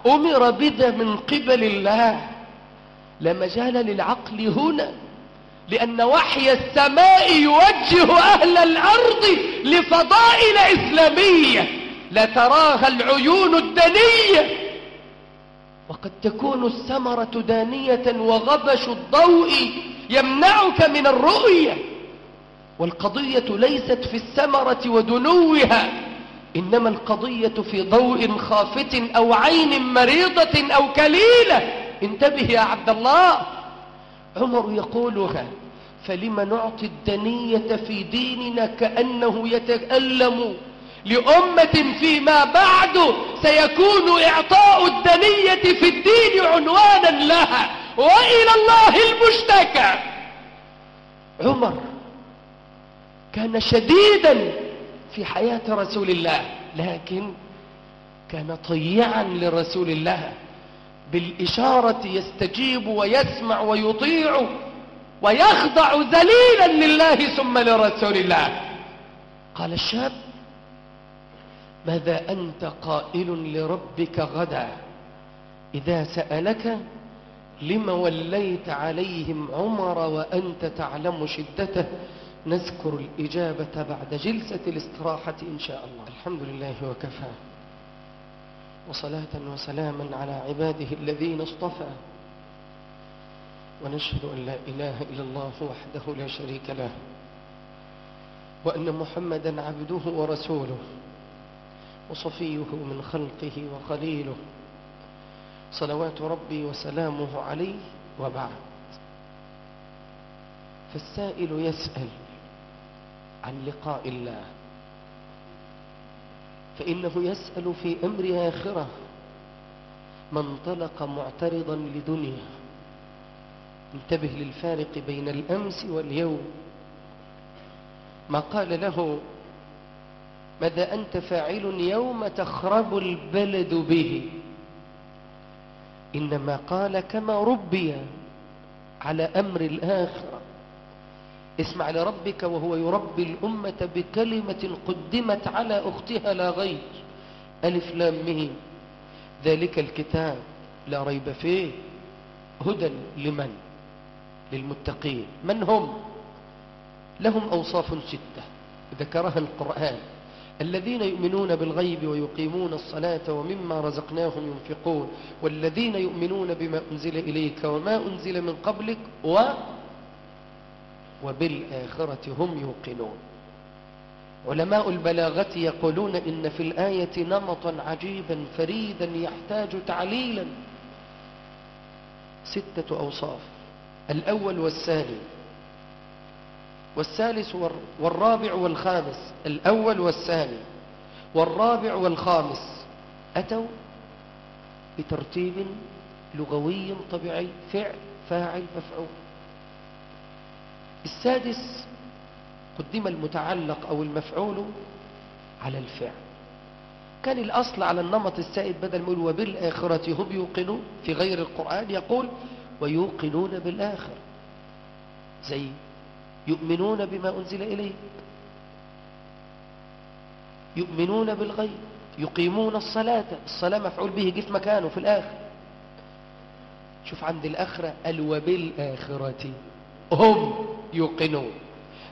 أمر بذا من قبل الله. لا مجال للعقل هنا لأن وحي السماء يوجه أهل الأرض لفضائل إسلامية لا تراها العيون الدنية. وقد تكون الثمرة دانية وغبش الضوء يمنعك من الرؤية. والقضية ليست في الثمرة ودنوها إنما القضية في ضوء خافت أو عين مريضة أو كليلة. انتبه يا عبد الله. عمر يقولها فلم نعطي الدنية في ديننا كأنه يتألم لأمة فيما بعد؟ سيكون إعطاء الدنية في الدين عنوانا لها وإلى الله المشتكى. عمر كان شديدا في حياة رسول الله لكن كان طيعا لرسول الله. بالإشارة يستجيب ويسمع ويطيع ويخضع ذليلا لله ثم لرسول الله. قال الشاب ماذا أنت قائل لربك غدا؟ إذا سألك لم وليت عليهم عمر وأنت تعلم شدته؟ نذكر الإجابة بعد جلسة الاستراحة إن شاء الله. الحمد لله وكفى. وصلاة وسلاما على عباده الذين اصطفى. ونشهد أن لا إله إلا الله وحده لا شريك له وأن محمدا عبده ورسوله وصفيه من خلقه وخليله. صلوات ربي وسلامه عليه وبعد. فالسائل يسأل عن لقاء الله. فإنه يسأل في أمر آخرة. من انطلق معترضا لدنيا. انتبه للفارق بين الأمس واليوم. ما قال له ماذا أنت فاعل يوم تخرب البلد به؟ إنما قال كما ربي على أمر الآخرة اسمع لربك وهو يربي الأمة بكلمة قدمت على أختها لا غير. ألف لام ميم ذلك الكتاب لا ريب فيه. هدى لمن؟ للمتقين. من هم؟ لهم أوصاف ستة. ذكرها القرآن. الذين يؤمنون بالغيب ويقيمون الصلاة ومما رزقناهم ينفقون. والذين يؤمنون بما أنزل إليك وما أنزل من قبلك و وبالآخرة هم يوقنون. علماء البلاغة يقولون إن في الآية نمطا عجيبا فريدا يحتاج تعليلا. ستة أوصاف. الأول والثاني. والثالث والرابع والخامس. الأول والثاني. والرابع والخامس. أتوا بترتيب لغوي طبيعي فعل فاعل مفعول. السادس قدم المتعلق أو المفعول على الفعل. كان الأصل على النمط السائد بدل ما يقول وبالآخرة هم يوقنون في غير القرآن يقول ويوقنون بالآخر زي يؤمنون بما أنزل إليك يؤمنون بالغيب يقيمون الصلاة الصلاة مفعول به جه في مكانه في الآخر. شوف عند الآخرة قال وبالآخرة هم. يوقنون.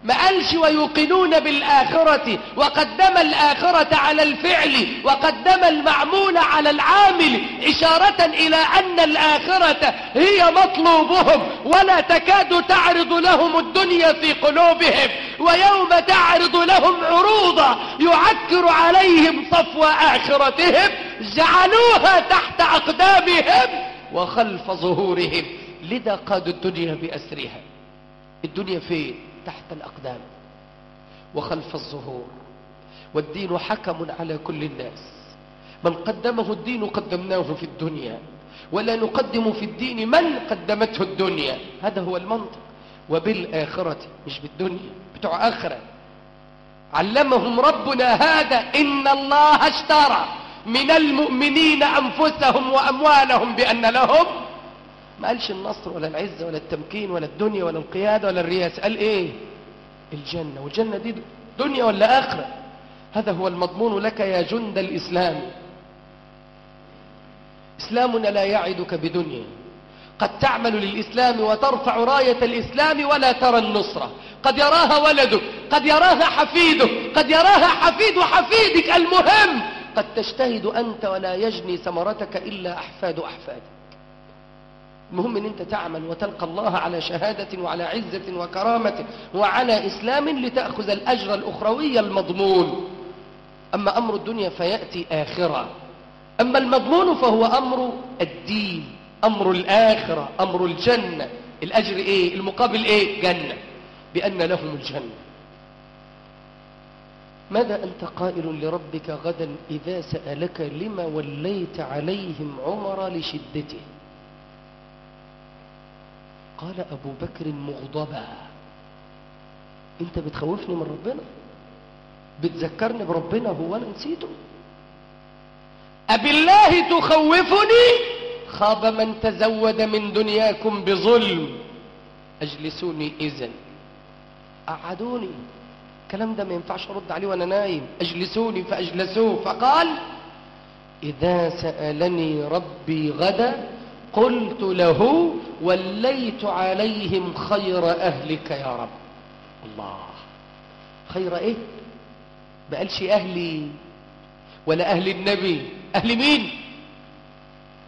ما قالش ويوقنون بالآخرة وقدم الآخرة على الفعل وقدم المعمول على العامل إشارة إلى أن الآخرة هي مطلوبهم ولا تكاد تعرض لهم الدنيا في قلوبهم ويوم تعرض لهم عروضا يعكر عليهم صفو آخرتهم جعلوها تحت أقدامهم وخلف ظهورهم. لذا قادوا الدنيا بأسرها. الدنيا فين؟ تحت الأقدام وخلف الظهور والدين حكم على كل الناس من قدمه الدين قدمناه في الدنيا ولا نقدم في الدين من قدمته الدنيا. هذا هو المنطق. وبالآخرة مش بالدنيا بتوع آخرة. علمهم ربنا هذا إن الله اشترى من المؤمنين أنفسهم وأموالهم بأن لهم ما قالش النصر ولا العزة ولا التمكين ولا الدنيا ولا القيادة ولا الرياسة قال إيه؟ الجنة. والجنة دي دنيا ولا آخرة؟ هذا هو المضمون لك يا جند الإسلام. إسلامنا لا يعدك بدنيا. قد تعمل للإسلام وترفع راية الإسلام ولا ترى النصرة قد يراها ولدك قد يراها حفيدك قد يراها حفيد حفيدك المهم قد تجتهد أنت ولا يجني ثمرتك إلا أحفاد أحفادك المهم إن أنت تعمل وتلقى الله على شهادة وعلى عزة وكرامة وعلى إسلام لتأخذ الأجر الأخروي المضمون. أما أمر الدنيا فيأتي آخرة. أما المضمون فهو أمر الدين أمر الآخرة أمر الجنة. الأجر إيه؟ المقابل إيه؟ جنة. بأن لهم الجنة. ماذا أنت قائل لربك غدا إذا سألك لما وليت عليهم عمر لشدته؟ قال أبو بكر مغضبا. أنت بتخوفني من ربنا؟ بتذكرني بربنا هو أنا نسيته؟ أبالله تخوفني؟ خاب من تزود من دنياكم بظلم. أجلسوني إذن. قعدوني الكلام ده ما ينفعش أرد عليه وأنا نايم. أجلسوني فأجلسوه. فقال إذا سألني ربي غدا قلت له وليت عليهم خير أهلك يا رب. الله. خير إيه؟ بقالش أهلي ولا أهل النبي. أهل مين؟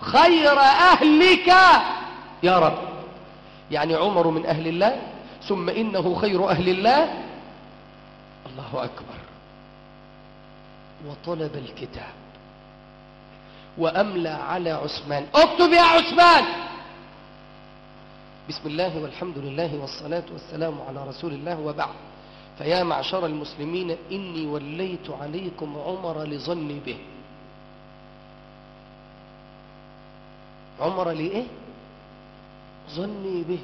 خير أهلك يا رب. يعني عمر من أهل الله ثم إنه خير أهل الله. الله أكبر. وطلب الكتاب. وأملى على عثمان. اكتب يا عثمان. بسم الله والحمد لله والصلاة والسلام على رسول الله وبعد. فيا معشر المسلمين إني وليت عليكم عمر لظني به. عمر لإيه؟ ظني به.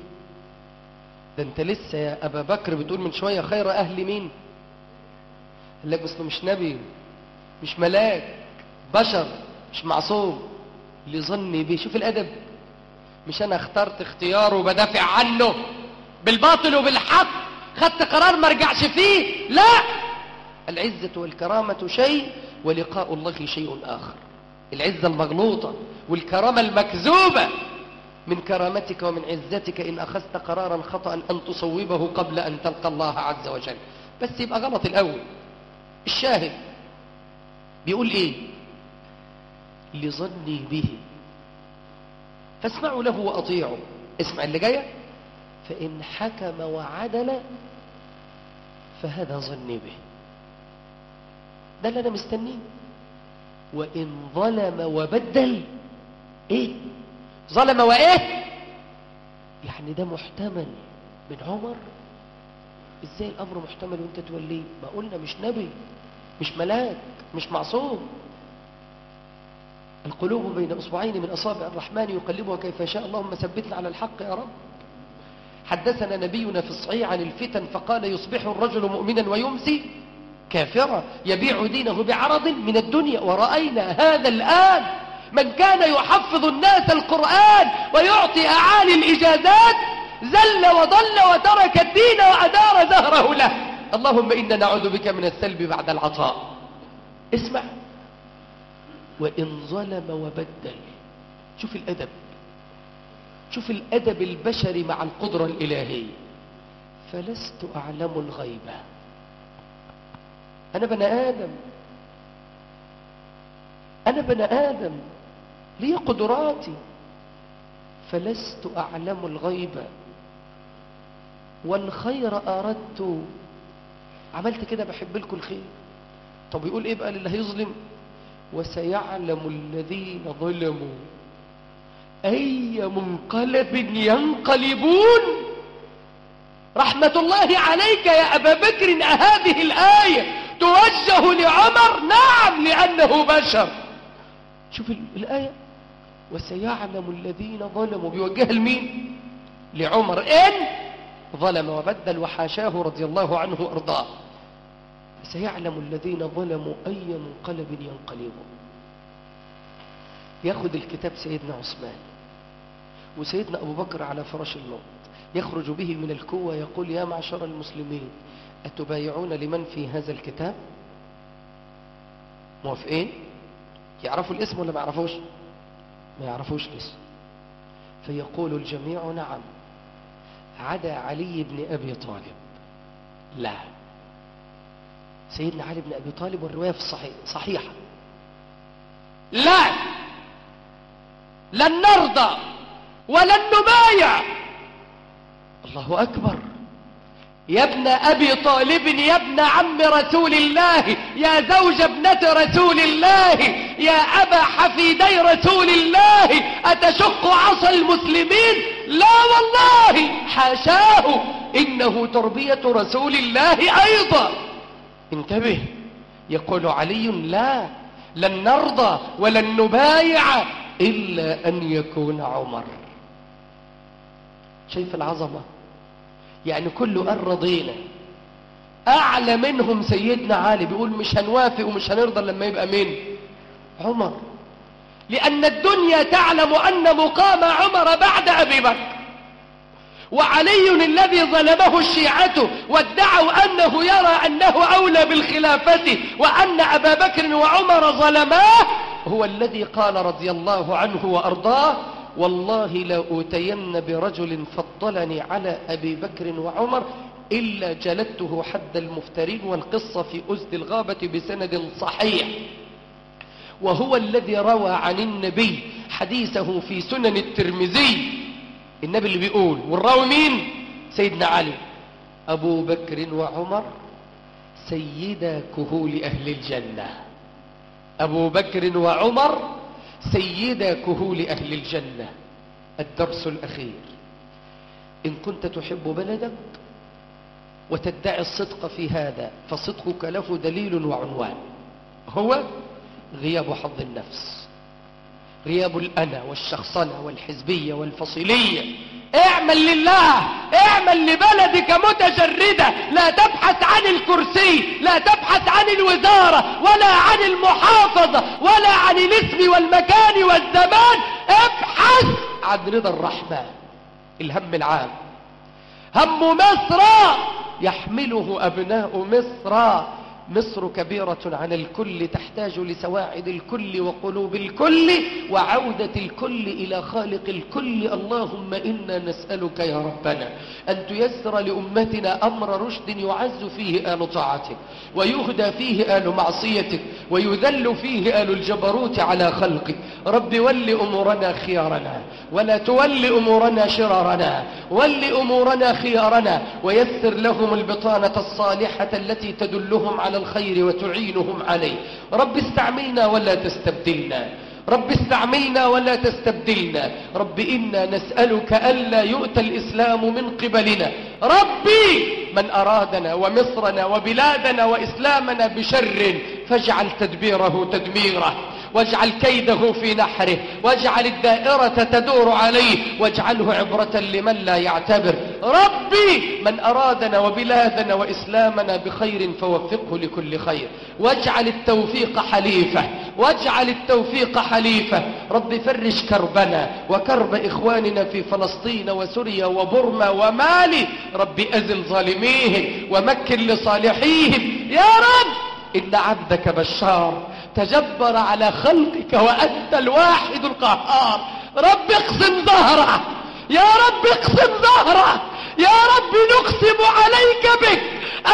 ده انت لسه يا أبا بكر بتقول من شوية خير أهل مين؟ قال لك مش نبي مش ملاك بشر. مش معصوم لظني به شوف الأدب. مش أنا اخترت اختياره وبدافع عنه. بالباطل وبالحق. خدت قرار ما ارجعش فيه. لا. العزة والكرامة شيء ولقاء الله شيء آخر. العزة المغلوطة والكرامة المكذوبة. من كرامتك ومن عزتك إن أخذت قرارا خطأ أن تصوبه قبل أن تلقى الله عز وجل. بس يبقى غلط الأول. الشاهد. بيقول إيه؟ لظني به. فاسمعوا له وأطيعوا. اسمع اللي جاية. فإن حكم وعدل فهذا ظني به. ده اللي أنا مستنيه. وإن ظلم وبدل إيه؟ ظلم وإيه؟ يعني ده محتمل من عمر. إزاي الأمر محتمل وإنت توليه؟ ما قلنا مش نبي مش ملاك مش معصوم. القلوب بين أصبعين من أصابع الرحمن يقلبها كيف يشاء اللهم ثبتنا على الحق يا رب. حدثنا نبينا في الصحيح عن الفتن فقال يصبح الرجل مؤمنا ويمسي كافرا يبيع دينه بعرض من الدنيا. ورأينا هذا الآن من كان يحفظ الناس القرآن ويعطي أعالي الإجازات زل وضل وترك الدين وأدار زهره له. اللهم إنا نعوذ بك من السلب بعد العطاء. اسمع. وإن ظلم وبدل. شوف الأدب. شوف الأدب البشري مع القدرة الإلهية. فلست أعلم الغيبة أنا بني آدم. أنا بني آدم. لي قدراتي. فلست أعلم الغيبة والخير أردت. عملت كده بحب لكم الخير. طب يقول إيه بقى للي هيظلم؟ وسيعلم الذين ظلموا أي منقلب ينقلبون. رحمة الله عليك يا أبا بكر هذه الآية توجه لعمر. نعم لأنه بشر. شوف الآية. وسيعلم الذين ظلموا. بيوجهها لمين؟ لعمر. إن ظلم وبدل وحاشاه رضي الله عنه وأرضاه. سيعلم الذين ظلموا أي منقلب ينقلبون يأخذ الكتاب سيدنا عثمان وسيدنا أبو بكر على فراش الموت. يخرج به من الكوة يقول يا معشر المسلمين أتبايعون لمن في هذا الكتاب؟ موافقين؟ يعرفوا الاسم ولا ما يعرفوش؟ ما يعرفوش الاسم. فيقول الجميع نعم عدا علي بن أبي طالب. لا. سيدنا علي بن أبي طالب والرواية في الصحيح صحيحة. لا لن نرضى ولن نبايع. الله أكبر. يا ابن أبي طالب يا ابن عم رسول الله يا زوج ابنة رسول الله يا أبا حفيدي رسول الله أتشق عصا المسلمين؟ لا والله حاشاه. إنه تربية رسول الله أيضا. انتبه. يقول علي لا لن نرضى ولن نبايع إلا أن يكون عمر. شايف العظمة؟ يعني كله قال رضينا أعلى منهم سيدنا علي. بيقول مش هنوافق ومش هنرضى لما يبقى مين؟ عمر. لأن الدنيا تعلم أن مقام عمر بعد أبي بكر. وعلي الذي ظلمه الشيعة وادعوا أنه يرى أنه أولى بالخلافة وأن أبا بكر وعمر ظلماه هو الذي قال رضي الله عنه وأرضاه والله لأوتين برجل فضلني على أبي بكر وعمر إلا جلدته حد المفترين والقصة في أزد الغابة بسند صحيح. وهو الذي روى عن النبي حديثه في سنن الترمذي. النبي اللي بيقول والراوي مين؟ سيدنا علي. أبو بكر وعمر سيدا كهول أهل الجنة. أبو بكر وعمر سيدا كهول أهل الجنة. الدرس الأخير. إن كنت تحب بلدك وتدعي الصدق في هذا فصدقك له دليل وعنوان. هو غياب حظ النفس. غياب الأنا والشخصنة والحزبية والفصيلية. اعمل لله اعمل لبلدك متجردة. لا تبحث عن الكرسي لا تبحث عن الوزارة ولا عن المحافظة ولا عن الاسم والمكان والزمان. ابحث عن رضا الرحمن الهم العام. هم مصر يحمله أبناء مصر. مصر كبيرة على الكل تحتاج لسواعد الكل وقلوب الكل وعودة الكل إلى خالق الكل. اللهم إنا نسألك يا ربنا أن تيسر لأمتنا أمر رشد يعز فيه آل طاعتك ويهدى فيه آل معصيتك ويذل فيه آل الجبروت على خلقك. رب ول أمورنا خيارنا ولا تول أمورنا شرارنا ول أمورنا خيارنا ويسر لهم البطانة الصالحة التي تدلهم على الخير وتعينهم عليه. رب استعملنا ولا تستبدلنا. رب استعملنا ولا تستبدلنا. رب إنا نسألك ألا يؤتى الإسلام من قبلنا. ربي من أرادنا ومصرنا وبلادنا وإسلامنا بشر فاجعل تدبيره تدميره. واجعل كيده في نحره واجعل الدائرة تدور عليه واجعله عبرة لمن لا يعتبر. ربي من أرادنا وبلادنا وإسلامنا بخير فوفقه لكل خير. واجعل التوفيق حليفة واجعل التوفيق حليفة. رب فرج كربنا وكرب إخواننا في فلسطين وسوريا وبرما ومالي. رب أزل ظالميهم ومكن لصالحيهم. يا رب إن عبدك بشار تجبر على خلقك وأنت الواحد القهار. رب اقسم ظهره. يا رب اقسم ظهره. يا رب نقسم عليك بك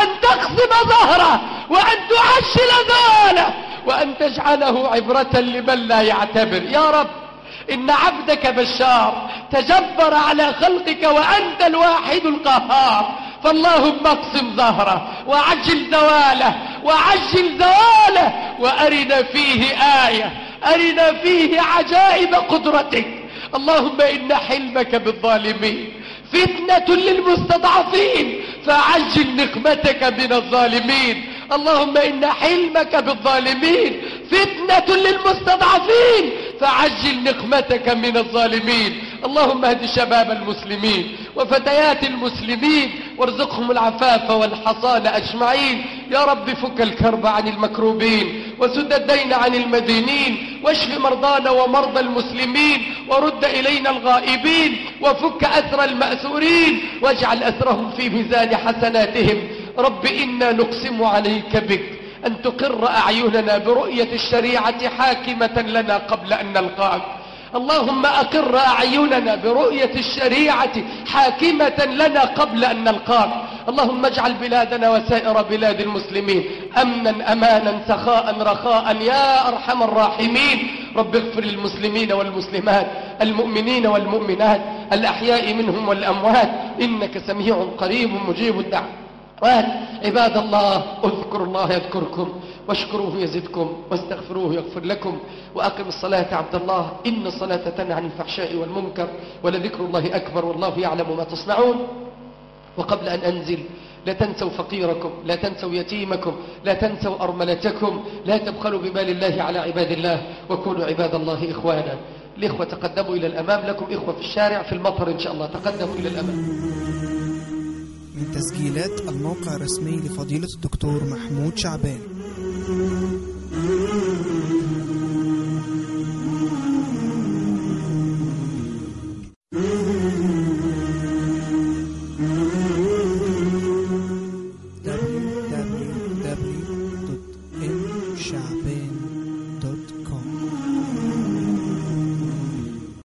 أن تقسم ظهره وأن تعشل ذاله وأن تجعله عبرة لمن لا يعتبر. يا رب إن عبدك بشار تجبر على خلقك وأنت الواحد القهار. فاللهم اقسم ظهره وعجل زواله وعجل زواله وأرنا فيه آية أرنا فيه عجائب قدرتك. اللهم إن حلمك بالظالمين فتنة للمستضعفين فعجل نقمتك من الظالمين. اللهم إن حلمك بالظالمين فتنة للمستضعفين فعجل نقمتك من الظالمين. اللهم اهد شباب المسلمين وفتيات المسلمين وارزقهم العفاف والحصان أجمعين. يا رب فك الكرب عن المكروبين وسد الدين عن المدينين واشف مرضانا ومرضى المسلمين ورد إلينا الغائبين وفك أسر المأسورين واجعل أسرهم في ميزان حسناتهم. رب إنا نقسم عليك بك أن تقر أعيننا برؤية الشريعة حاكمة لنا قبل أن نلقاك. اللهم أقر أعيننا برؤية الشريعة حاكمة لنا قبل أن نلقاك. اللهم اجعل بلادنا وسائر بلاد المسلمين أمنا أمانا سخاء رخاء يا أرحم الراحمين. رب اغفر للمسلمين والمسلمات المؤمنين والمؤمنات الأحياء منهم والأموات. إنك سميع قريب مجيب الدعوة عباد الله اذكروا الله يذكركم. واشكروه يزدكم واستغفروه يغفر لكم وأقم الصلاة عبد الله. إن الصلاة تنهى عن الفحشاء والمنكر ولذكر الله أكبر والله يعلم ما تصنعون. وقبل أن أنزل لا تنسوا فقيركم لا تنسوا يتيمكم لا تنسوا أرملتكم لا تبخلوا بمال الله على عباد الله. وكونوا عباد الله إخوانا. الإخوة تقدموا إلى الأمام لكم إخوة في الشارع في المطر إن شاء الله. تقدموا إلى الأمام. من تسجيلات الموقع الرسمي لفضيلة الدكتور محمود شعبان. Mm-hmm.